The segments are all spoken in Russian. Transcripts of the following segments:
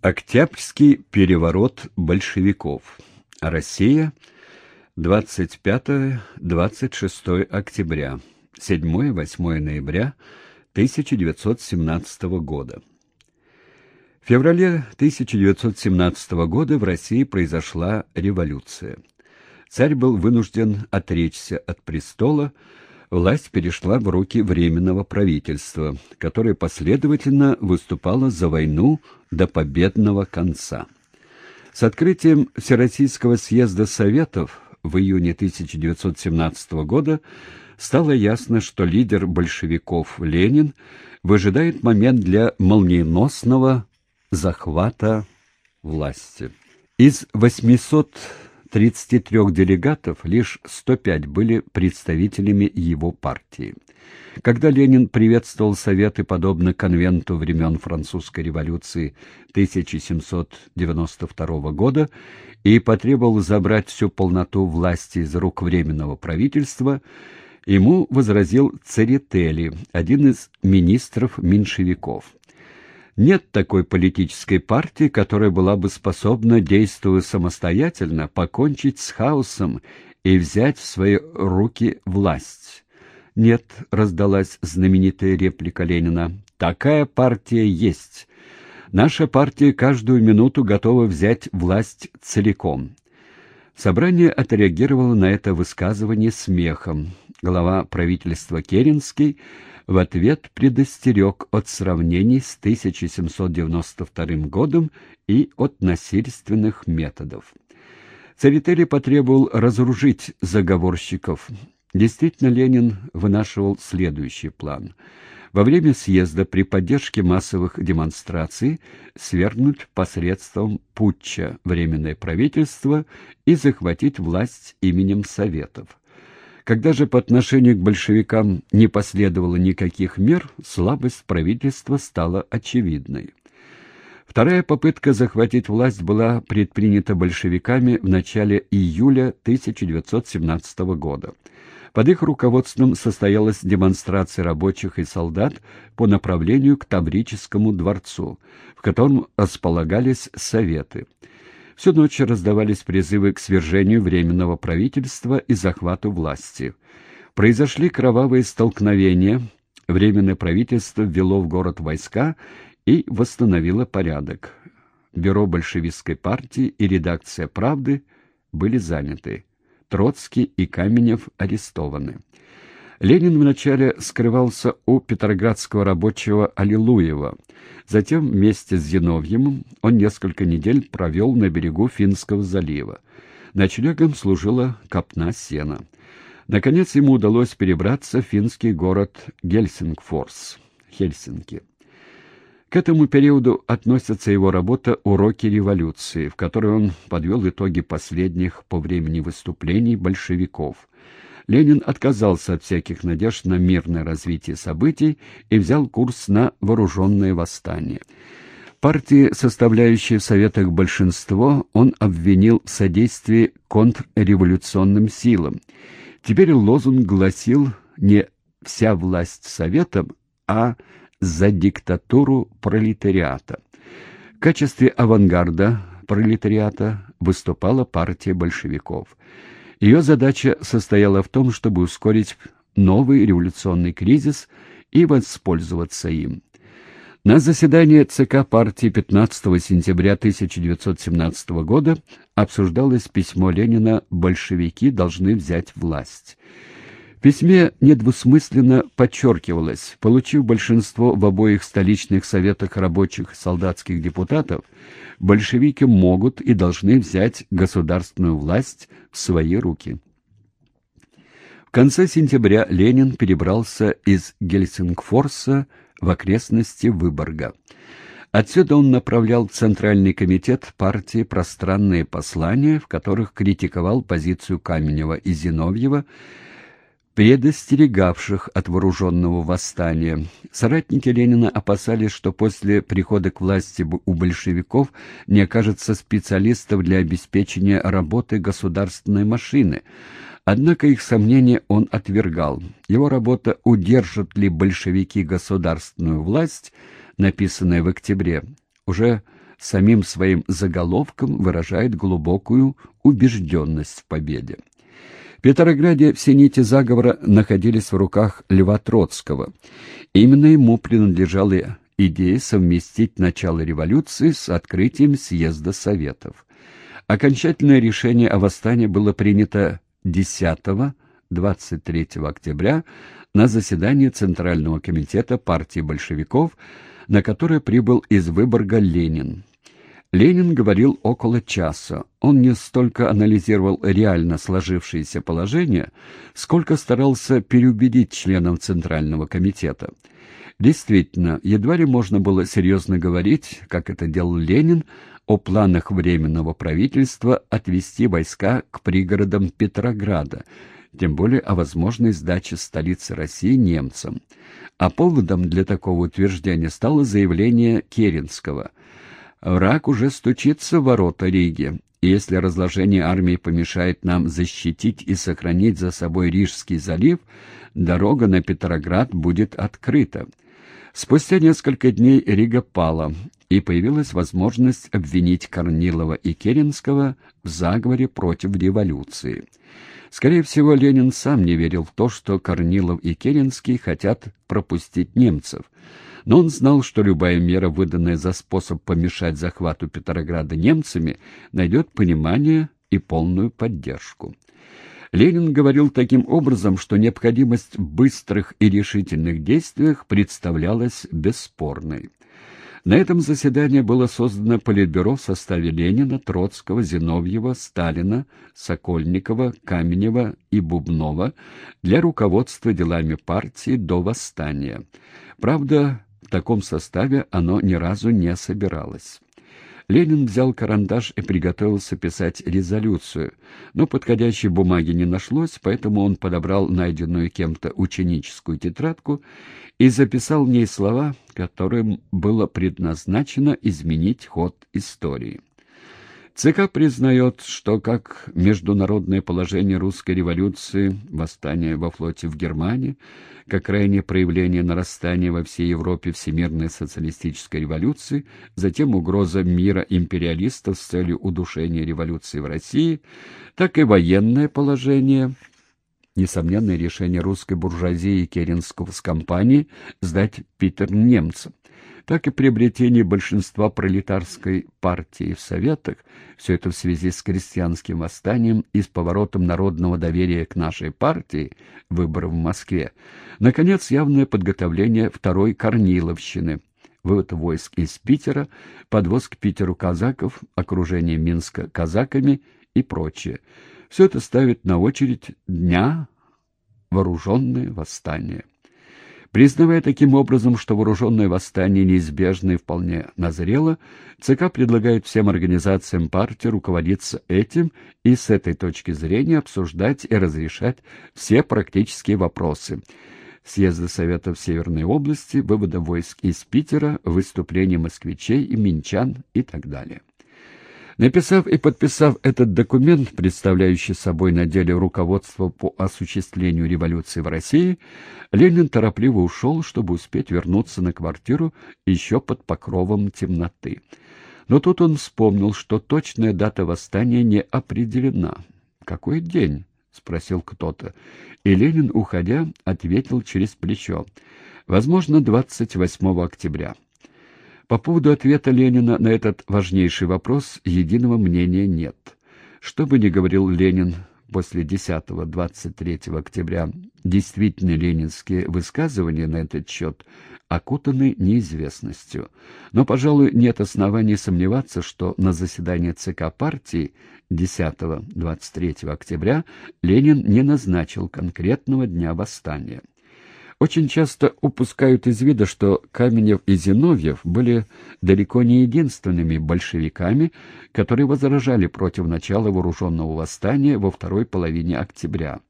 Октябрьский переворот большевиков. Россия. 25-26 октября. 7-8 ноября 1917 года. В феврале 1917 года в России произошла революция. Царь был вынужден отречься от престола, власть перешла в руки Временного правительства, которое последовательно выступало за войну до победного конца. С открытием Всероссийского съезда Советов в июне 1917 года стало ясно, что лидер большевиков Ленин выжидает момент для молниеносного захвата власти. Из 800 33 делегатов лишь 105 были представителями его партии. Когда Ленин приветствовал Советы подобно конвенту времен Французской революции 1792 года и потребовал забрать всю полноту власти из рук Временного правительства, ему возразил Церетели, один из министров меньшевиков. Нет такой политической партии, которая была бы способна, действуя самостоятельно, покончить с хаосом и взять в свои руки власть. «Нет», — раздалась знаменитая реплика Ленина, — «такая партия есть. Наша партия каждую минуту готова взять власть целиком». Собрание отреагировало на это высказывание смехом. Глава правительства Керенский в ответ предостерег от сравнений с 1792 годом и от насильственных методов. Церетели потребовал разоружить заговорщиков. Действительно, Ленин вынашивал следующий план. Во время съезда при поддержке массовых демонстраций свергнуть посредством путча Временное правительство и захватить власть именем Советов. Когда же по отношению к большевикам не последовало никаких мер, слабость правительства стала очевидной. Вторая попытка захватить власть была предпринята большевиками в начале июля 1917 года. Под их руководством состоялась демонстрация рабочих и солдат по направлению к Таврическому дворцу, в котором располагались советы. Всю ночь раздавались призывы к свержению Временного правительства и захвату власти. Произошли кровавые столкновения. Временное правительство ввело в город войска и восстановило порядок. Бюро большевистской партии и редакция «Правды» были заняты. Троцкий и Каменев арестованы. Ленин вначале скрывался у петроградского рабочего Аллилуева. Затем вместе с Зиновьем он несколько недель провел на берегу Финского залива. Ночлегом служила копна сена. Наконец ему удалось перебраться в финский город Гельсингфорс, Хельсинки. К этому периоду относится его работа «Уроки революции», в которой он подвел итоги последних по времени выступлений большевиков – Ленин отказался от всяких надежд на мирное развитие событий и взял курс на вооруженное восстание. Партии, составляющие в Советах большинство, он обвинил в содействии контрреволюционным силам. Теперь лозунг гласил не «вся власть Советам», а «за диктатуру пролетариата». В качестве авангарда пролетариата выступала партия большевиков. Ее задача состояла в том, чтобы ускорить новый революционный кризис и воспользоваться им. На заседании ЦК партии 15 сентября 1917 года обсуждалось письмо Ленина «Большевики должны взять власть». В письме недвусмысленно подчеркивалось, получив большинство в обоих столичных советах рабочих и солдатских депутатов, большевики могут и должны взять государственную власть в свои руки. В конце сентября Ленин перебрался из Гельсингфорса в окрестности Выборга. Отсюда он направлял в Центральный комитет партии пространные послания, в которых критиковал позицию Каменева и Зиновьева, предостерегавших от вооруженного восстания. Соратники Ленина опасались, что после прихода к власти у большевиков не окажется специалистов для обеспечения работы государственной машины. Однако их сомнения он отвергал. Его работа «Удержат ли большевики государственную власть», написанная в октябре, уже самим своим заголовком выражает глубокую убежденность в победе. В Петрограде все нити заговора находились в руках Льва Троцкого. Именно ему принадлежала идея совместить начало революции с открытием съезда Советов. Окончательное решение о восстании было принято 10-23 октября на заседании Центрального комитета партии большевиков, на которое прибыл из Выборга Ленин. Ленин говорил около часа. Он не столько анализировал реально сложившееся положение, сколько старался переубедить членов Центрального комитета. Действительно, едва ли можно было серьезно говорить, как это делал Ленин, о планах Временного правительства отвести войска к пригородам Петрограда, тем более о возможной сдаче столицы России немцам. А поводом для такого утверждения стало заявление Керенского. «Враг уже стучится в ворота Риги, и если разложение армии помешает нам защитить и сохранить за собой Рижский залив, дорога на Петроград будет открыта». Спустя несколько дней Рига пала, и появилась возможность обвинить Корнилова и Керенского в заговоре против революции. Скорее всего, Ленин сам не верил в то, что Корнилов и Керенский хотят пропустить немцев. Но он знал, что любая мера, выданная за способ помешать захвату Петрограда немцами, найдет понимание и полную поддержку. Ленин говорил таким образом, что необходимость в быстрых и решительных действиях представлялась бесспорной. На этом заседании было создано Политбюро в составе Ленина, Троцкого, Зиновьева, Сталина, Сокольникова, Каменева и Бубнова для руководства делами партии до восстания. Правда, в таком составе оно ни разу не собиралось. Ленин взял карандаш и приготовился писать резолюцию, но подходящей бумаги не нашлось, поэтому он подобрал найденную кем-то ученическую тетрадку и записал в ней слова, которым было предназначено изменить ход истории. ЦК признает, что как международное положение русской революции, восстание во флоте в Германии, как крайнее проявление нарастания во всей Европе всемирной социалистической революции, затем угроза мира империалистов с целью удушения революции в России, так и военное положение – несомненное решение русской буржуазии и Керенского с компанией сдать Питер немцам так и приобретение большинства пролетарской партии в Советах, все это в связи с крестьянским восстанием и с поворотом народного доверия к нашей партии, выборов в Москве, наконец, явное подготовление второй Корниловщины, вывод войск из Питера, подвоз к Питеру казаков, окружение Минска казаками и прочее. Все это ставит на очередь дня вооруженное восстание. Признавая таким образом, что вооруженное восстание неизбежно и вполне назрело, ЦК предлагает всем организациям партии руководиться этим и с этой точки зрения обсуждать и разрешать все практические вопросы. Съезда Советов Северной области, вывода войск из Питера, выступления москвичей и минчан и так далее. Написав и подписав этот документ, представляющий собой на деле руководство по осуществлению революции в России, Ленин торопливо ушел, чтобы успеть вернуться на квартиру еще под покровом темноты. Но тут он вспомнил, что точная дата восстания не определена. «Какой день?» — спросил кто-то. И Ленин, уходя, ответил через плечо. «Возможно, 28 октября». По поводу ответа Ленина на этот важнейший вопрос единого мнения нет. Что бы ни говорил Ленин после 10-23 октября, действительно ленинские высказывания на этот счет окутаны неизвестностью. Но, пожалуй, нет оснований сомневаться, что на заседании ЦК партии 10-23 октября Ленин не назначил конкретного дня восстания. Очень часто упускают из вида, что Каменев и Зиновьев были далеко не единственными большевиками, которые возражали против начала вооруженного восстания во второй половине октября.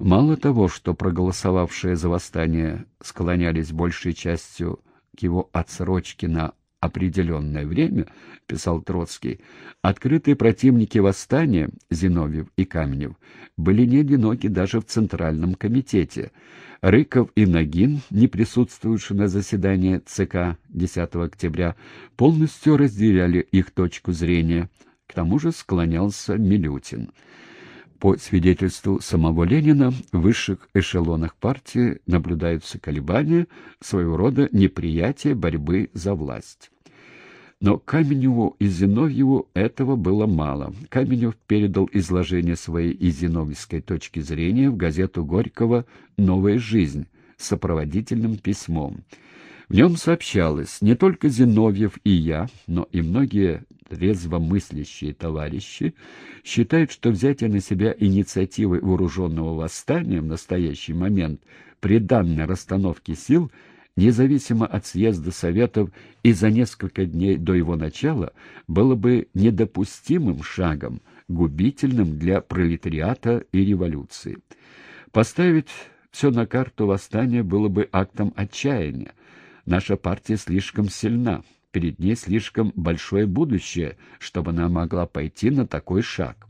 Мало того, что проголосовавшие за восстание склонялись большей частью к его отсрочке на определенное время, — писал Троцкий, — открытые противники восстания, Зиновьев и Каменев, были не одиноки даже в Центральном комитете. Рыков и Нагин, не присутствующие на заседании ЦК 10 октября, полностью разделяли их точку зрения. К тому же склонялся Милютин. По свидетельству самого Ленина, в высших эшелонах партии наблюдаются колебания, своего рода неприятие борьбы за власть. Но Каменеву и Зиновьеву этого было мало. Каменев передал изложение своей и зиновьевской точки зрения в газету Горького «Новая жизнь» с сопроводительным письмом. В нем сообщалось, не только Зиновьев и я, но и многие трезвомыслящие товарищи считают, что взятие на себя инициативы вооруженного восстания в настоящий момент при данной расстановке сил – независимо от съезда Советов и за несколько дней до его начала, было бы недопустимым шагом, губительным для пролетариата и революции. Поставить все на карту восстания было бы актом отчаяния. Наша партия слишком сильна, перед ней слишком большое будущее, чтобы она могла пойти на такой шаг.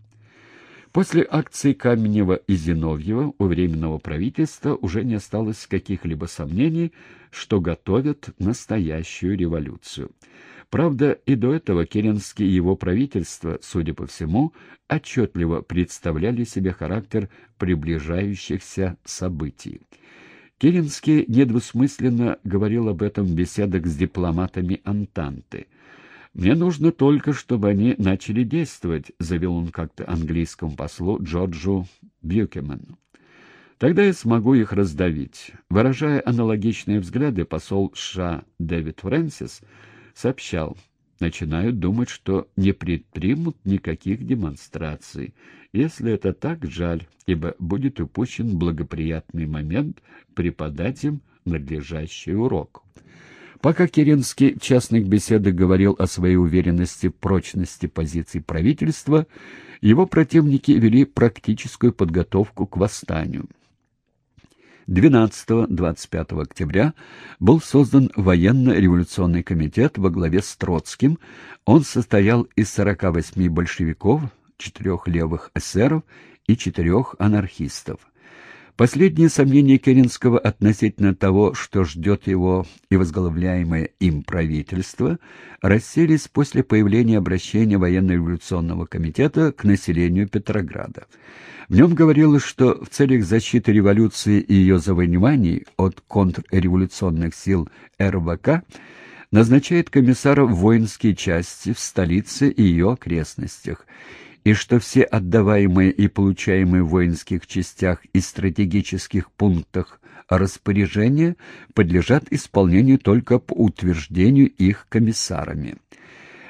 После акции Каменева и Зиновьева у Временного правительства уже не осталось каких-либо сомнений, что готовят настоящую революцию. Правда, и до этого Керенский и его правительство, судя по всему, отчетливо представляли себе характер приближающихся событий. Керенский недвусмысленно говорил об этом в беседах с дипломатами Антанты – «Мне нужно только, чтобы они начали действовать», — завел он как-то английскому послу Джорджу Бьюкемену. «Тогда я смогу их раздавить». Выражая аналогичные взгляды, посол США Дэвид Фрэнсис сообщал, «Начинаю думать, что не предпримут никаких демонстраций. Если это так, жаль, ибо будет упущен благоприятный момент преподать им надлежащий урок». Пока Керенский в частных беседах говорил о своей уверенности в прочности позиций правительства, его противники вели практическую подготовку к восстанию. 12-25 октября был создан военно-революционный комитет во главе с Троцким. Он состоял из 48 большевиков, четырех левых эсеров и четырех анархистов. Последние сомнения Керенского относительно того, что ждет его и возглавляемое им правительство, расселись после появления обращения военно-революционного комитета к населению Петрограда. В нем говорилось, что в целях защиты революции и ее завоеваний от контрреволюционных сил РВК назначает комиссара в воинские части в столице и ее окрестностях – и что все отдаваемые и получаемые в воинских частях и стратегических пунктах распоряжения подлежат исполнению только по утверждению их комиссарами.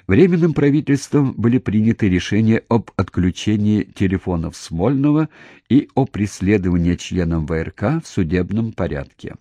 Временным правительством были приняты решения об отключении телефонов Смольного и о преследовании членов ВРК в судебном порядке.